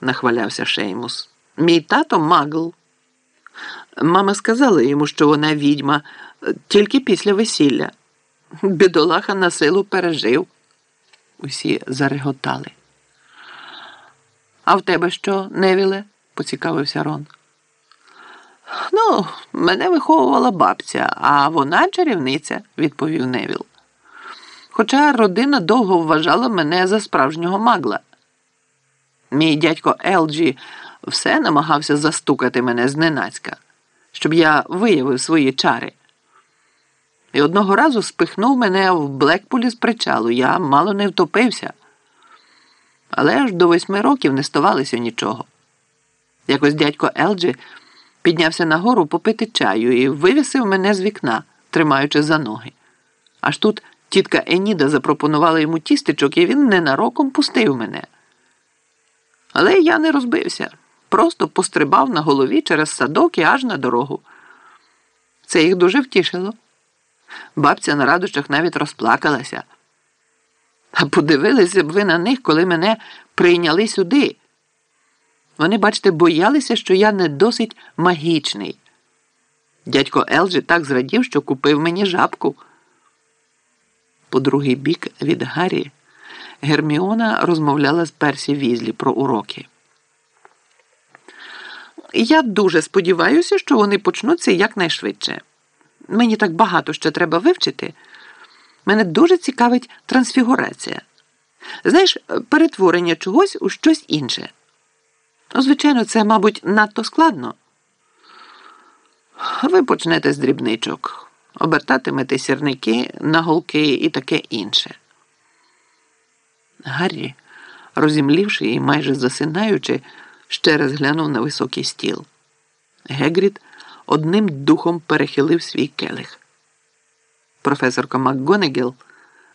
нахвалявся Шеймус. Мій тато магл. Мама сказала йому, що вона відьма тільки після весілля. Бідолаха на силу пережив. Усі зареготали. А в тебе що, Невіле? поцікавився Рон. Ну, мене виховувала бабця, а вона чарівниця, відповів Невіл. Хоча родина довго вважала мене за справжнього магла. Мій дядько Елджі все намагався застукати мене зненацька, щоб я виявив свої чари. І одного разу спихнув мене в Блекпулі з причалу, я мало не втопився. Але аж до восьми років не ставалося нічого. Якось дядько Елджі піднявся нагору попити чаю і вивісив мене з вікна, тримаючи за ноги. Аж тут тітка Еніда запропонувала йому тістечок, і він ненароком пустив мене. Але я не розбився, просто пострибав на голові через садок і аж на дорогу. Це їх дуже втішило. Бабця на радощах навіть розплакалася. А подивилися б ви на них, коли мене прийняли сюди. Вони, бачите, боялися, що я не досить магічний. Дядько Елджі так зрадів, що купив мені жабку. По другий бік від Гаррі Герміона розмовляла з Персі Візлі про уроки. Я дуже сподіваюся, що вони почнуться якнайшвидше. Мені так багато ще треба вивчити. Мене дуже цікавить трансфігурація. Знаєш, перетворення чогось у щось інше. Звичайно, це, мабуть, надто складно. Ви почнете з дрібничок, обертатимете сірники, наголки і таке інше. Гаррі, розімлівши і майже засинаючи, ще раз глянув на високий стіл. Гегрід одним духом перехилив свій келих. Професорка МакГонегіл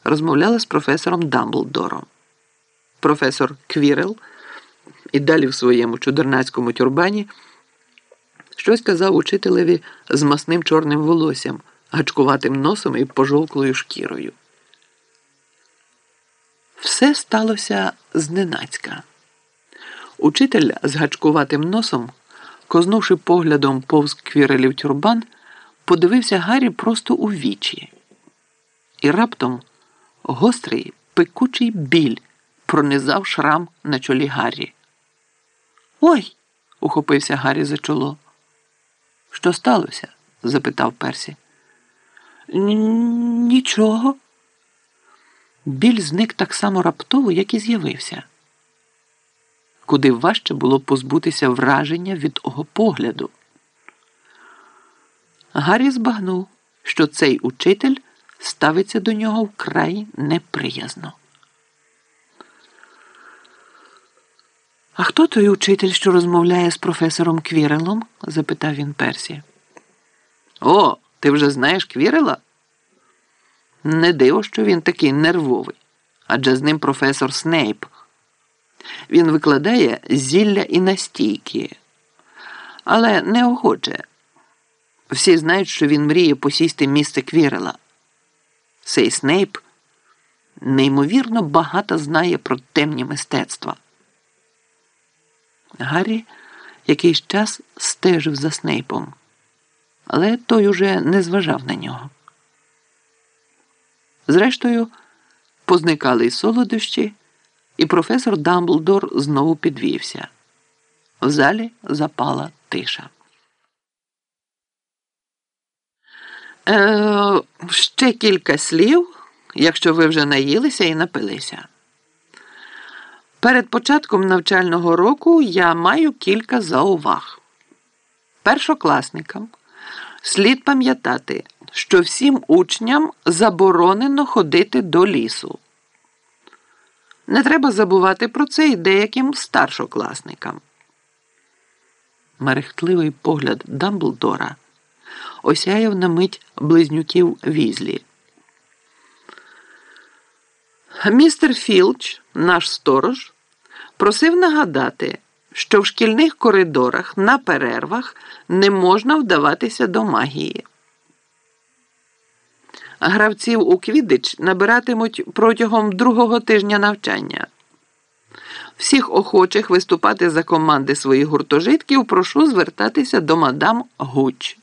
розмовляла з професором Дамблдором. Професор Квірел і далі в своєму чудернацькому тюрбані щось казав учителеві з масним чорним волоссям, гачкуватим носом і пожовклою шкірою. Все сталося зненацька. Учитель з гачкуватим носом, кознувши поглядом повз квірелів тюрбан, подивився Гаррі просто у вічі. І раптом гострий пекучий біль пронизав шрам на чолі Гаррі. Ой! ухопився Гаррі за чоло. Що сталося? запитав Персі. Нічого. Біль зник так само раптово, як і з'явився. Куди важче було позбутися враження від того погляду. Гаррі збагнув, що цей учитель ставиться до нього вкрай неприязно. А хто той учитель, що розмовляє з професором Квірелом? запитав він Персі. О, ти вже знаєш Квірела? Не диво, що він такий нервовий, адже з ним професор Снейп. Він викладає зілля і настійки, але неохоче. Всі знають, що він мріє посісти місце Квірела. Цей Снейп неймовірно багато знає про темні мистецтва. Гаррі якийсь час стежив за Снейпом, але той уже не зважав на нього. Зрештою, позникали й солодощі, і професор Дамблдор знову підвівся. В залі запала тиша. Е, Ще кілька слів, якщо ви вже наїлися і напилися. Перед початком навчального року я маю кілька зауваг. Першокласникам слід пам'ятати, що всім учням заборонено ходити до лісу. Не треба забувати про це і деяким старшокласникам. Мерехтливий погляд Дамблдора осяяв на мить близнюків візлі. Містер Філч, наш сторож, просив нагадати, що в шкільних коридорах на перервах не можна вдаватися до магії. Гравців у Квідич набиратимуть протягом другого тижня навчання. Всіх охочих виступати за команди своїх гуртожитків прошу звертатися до мадам Гуч.